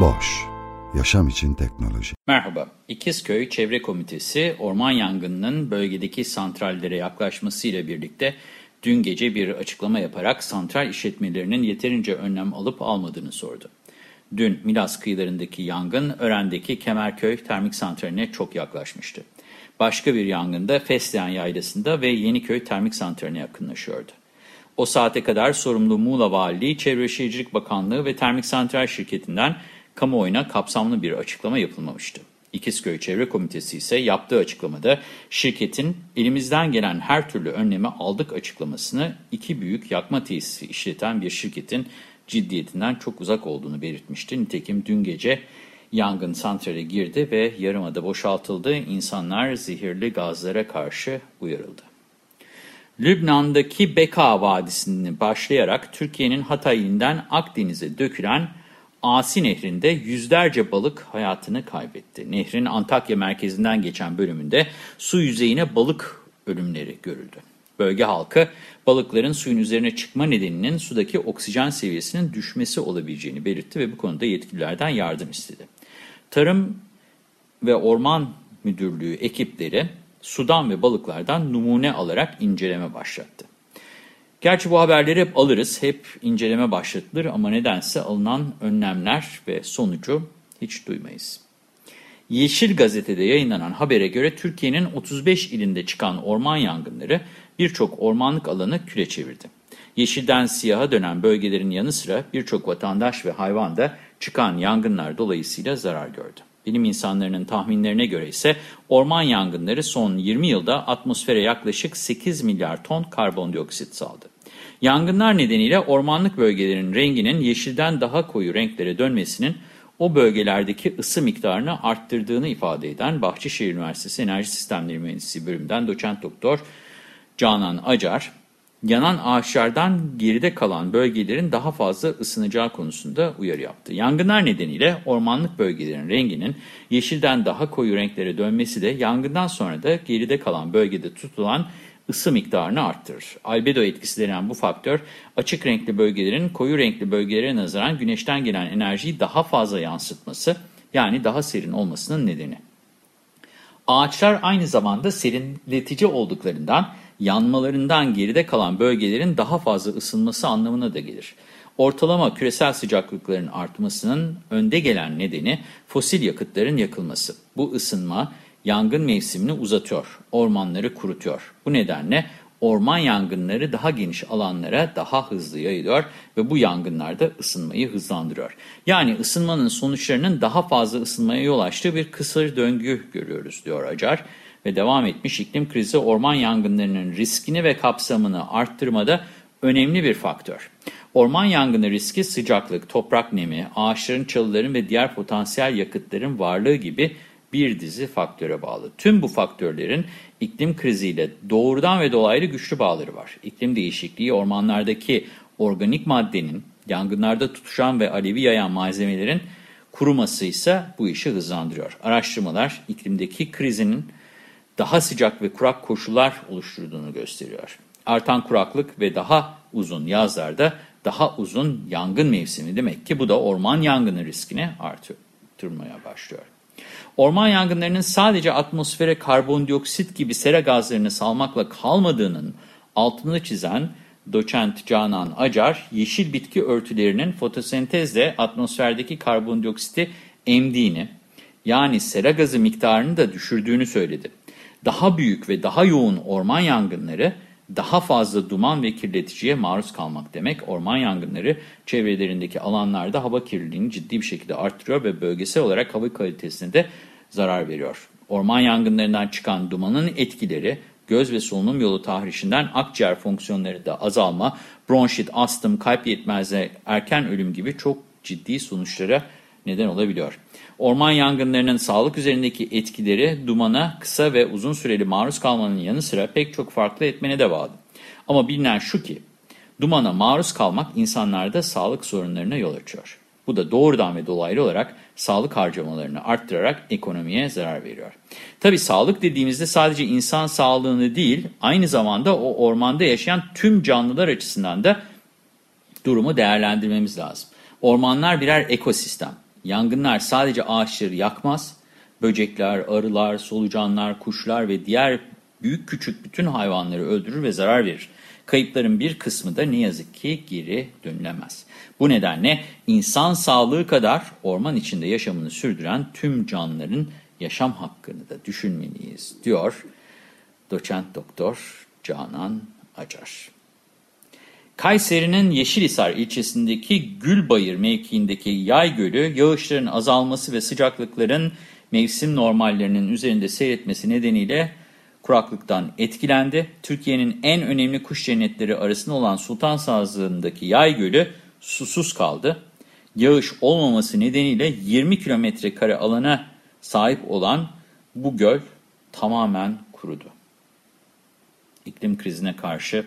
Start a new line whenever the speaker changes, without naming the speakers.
Boş, yaşam için teknoloji.
Merhaba, İkizköy Çevre Komitesi orman yangınının bölgedeki santrallere yaklaşmasıyla birlikte dün gece bir açıklama yaparak santral işletmelerinin yeterince önlem alıp almadığını sordu. Dün Milas kıyılarındaki yangın Ören'deki Kemerköy Termik Santrali'ne çok yaklaşmıştı. Başka bir yangında Fesleğen Yaylası'nda ve Yeniköy Termik Santrali'ne yakınlaşıyordu. O saate kadar sorumlu Muğla Valiliği, Çevre Şehircilik Bakanlığı ve Termik Santral Şirketi'nden kamuoyuna kapsamlı bir açıklama yapılmamıştı. İkizköy Çevre Komitesi ise yaptığı açıklamada şirketin elimizden gelen her türlü önlemi aldık açıklamasını iki büyük yakma tesisi işleten bir şirketin ciddiyetinden çok uzak olduğunu belirtmişti. Nitekim dün gece yangın santrale girdi ve yarımada boşaltıldı. İnsanlar zehirli gazlara karşı uyarıldı. Lübnan'daki Beka Vadisi'ni başlayarak Türkiye'nin Hatay'ından Akdeniz'e dökülen Asi Nehri'nde yüzlerce balık hayatını kaybetti. Nehrin Antakya merkezinden geçen bölümünde su yüzeyine balık ölümleri görüldü. Bölge halkı balıkların suyun üzerine çıkma nedeninin sudaki oksijen seviyesinin düşmesi olabileceğini belirtti ve bu konuda yetkililerden yardım istedi. Tarım ve Orman Müdürlüğü ekipleri sudan ve balıklardan numune alarak inceleme başlattı. Gerçi bu haberleri hep alırız, hep inceleme başlatılır ama nedense alınan önlemler ve sonucu hiç duymayız. Yeşil Gazete'de yayınlanan habere göre Türkiye'nin 35 ilinde çıkan orman yangınları birçok ormanlık alanı küle çevirdi. Yeşilden siyaha dönen bölgelerin yanı sıra birçok vatandaş ve hayvan da çıkan yangınlar dolayısıyla zarar gördü. Bilim insanlarının tahminlerine göre ise orman yangınları son 20 yılda atmosfere yaklaşık 8 milyar ton karbondioksit saldı. Yangınlar nedeniyle ormanlık bölgelerin renginin yeşilden daha koyu renklere dönmesinin o bölgelerdeki ısı miktarını arttırdığını ifade eden Bahçeşehir Üniversitesi Enerji Sistemleri Mühendisliği bölümünden doçent doktor Canan Acar, yanan ağaçlardan geride kalan bölgelerin daha fazla ısınacağı konusunda uyarı yaptı. Yangınlar nedeniyle ormanlık bölgelerin renginin yeşilden daha koyu renklere dönmesi de yangından sonra da geride kalan bölgede tutulan ısı miktarını arttırır. Albedo etkisi denen bu faktör açık renkli bölgelerin koyu renkli bölgelere nazaran güneşten gelen enerjiyi daha fazla yansıtması yani daha serin olmasının nedeni. Ağaçlar aynı zamanda serinletici olduklarından yanmalarından geride kalan bölgelerin daha fazla ısınması anlamına da gelir. Ortalama küresel sıcaklıkların artmasının önde gelen nedeni fosil yakıtların yakılması. Bu ısınma yangın mevsimini uzatıyor, ormanları kurutuyor. Bu nedenle orman yangınları daha geniş alanlara daha hızlı yayılıyor ve bu yangınlar da ısınmayı hızlandırıyor. Yani ısınmanın sonuçlarının daha fazla ısınmaya yol açtığı bir kısır döngü görüyoruz diyor Acar ve devam etmiş iklim krizi orman yangınlarının riskini ve kapsamını arttırmada önemli bir faktör. Orman yangını riski sıcaklık, toprak nemi, ağaçların, çalıların ve diğer potansiyel yakıtların varlığı gibi bir dizi faktöre bağlı. Tüm bu faktörlerin iklim kriziyle doğrudan ve dolaylı güçlü bağları var. İklim değişikliği ormanlardaki organik maddenin, yangınlarda tutuşan ve alevi yayan malzemelerin kuruması ise bu işi hızlandırıyor. Araştırmalar iklimdeki krizinin daha sıcak ve kurak koşullar oluşturduğunu gösteriyor. Artan kuraklık ve daha uzun yazlarda daha uzun yangın mevsimi demek ki bu da orman yangını riskini artırmaya başlıyor. Orman yangınlarının sadece atmosfere karbondioksit gibi sera gazlarını salmakla kalmadığının altını çizen doçent Canan Acar, yeşil bitki örtülerinin fotosentezle atmosferdeki karbondioksiti emdiğini, yani sera gazı miktarını da düşürdüğünü söyledi. Daha büyük ve daha yoğun orman yangınları daha fazla duman ve kirleticiye maruz kalmak demek. Orman yangınları çevrelerindeki alanlarda hava kirliliğini ciddi bir şekilde arttırıyor ve bölgesel olarak hava kalitesine de zarar veriyor. Orman yangınlarından çıkan dumanın etkileri göz ve solunum yolu tahrişinden akciğer fonksiyonlarında azalma, bronşit, astım, kalp yetmezliği, erken ölüm gibi çok ciddi sonuçlara neden olabiliyor. Orman yangınlarının sağlık üzerindeki etkileri dumana kısa ve uzun süreli maruz kalmanın yanı sıra pek çok farklı etmene de bağlı. Ama bilinen şu ki, dumana maruz kalmak insanlarda sağlık sorunlarına yol açıyor. Bu da doğrudan ve dolaylı olarak sağlık harcamalarını arttırarak ekonomiye zarar veriyor. Tabi sağlık dediğimizde sadece insan sağlığını değil, aynı zamanda o ormanda yaşayan tüm canlılar açısından da durumu değerlendirmemiz lazım. Ormanlar birer ekosistem. Yangınlar sadece ağaçları yakmaz, böcekler, arılar, solucanlar, kuşlar ve diğer büyük küçük bütün hayvanları öldürür ve zarar verir. Kayıpların bir kısmı da ne yazık ki geri dönülemez. Bu nedenle insan sağlığı kadar orman içinde yaşamını sürdüren tüm canlıların yaşam hakkını da düşünmeliyiz, diyor doçent doktor Canan Acar. Kayseri'nin Yeşilhisar ilçesindeki Gülbayır mevkiindeki Yay Gölü, yağışların azalması ve sıcaklıkların mevsim normallerinin üzerinde seyretmesi nedeniyle kuraklıktan etkilendi. Türkiye'nin en önemli kuş cennetleri arasında olan Sultan Sazlığı'ndaki Yay Gölü susuz kaldı. Yağış olmaması nedeniyle 20 kilometre kare alana sahip olan bu göl tamamen kurudu. İklim krizine karşı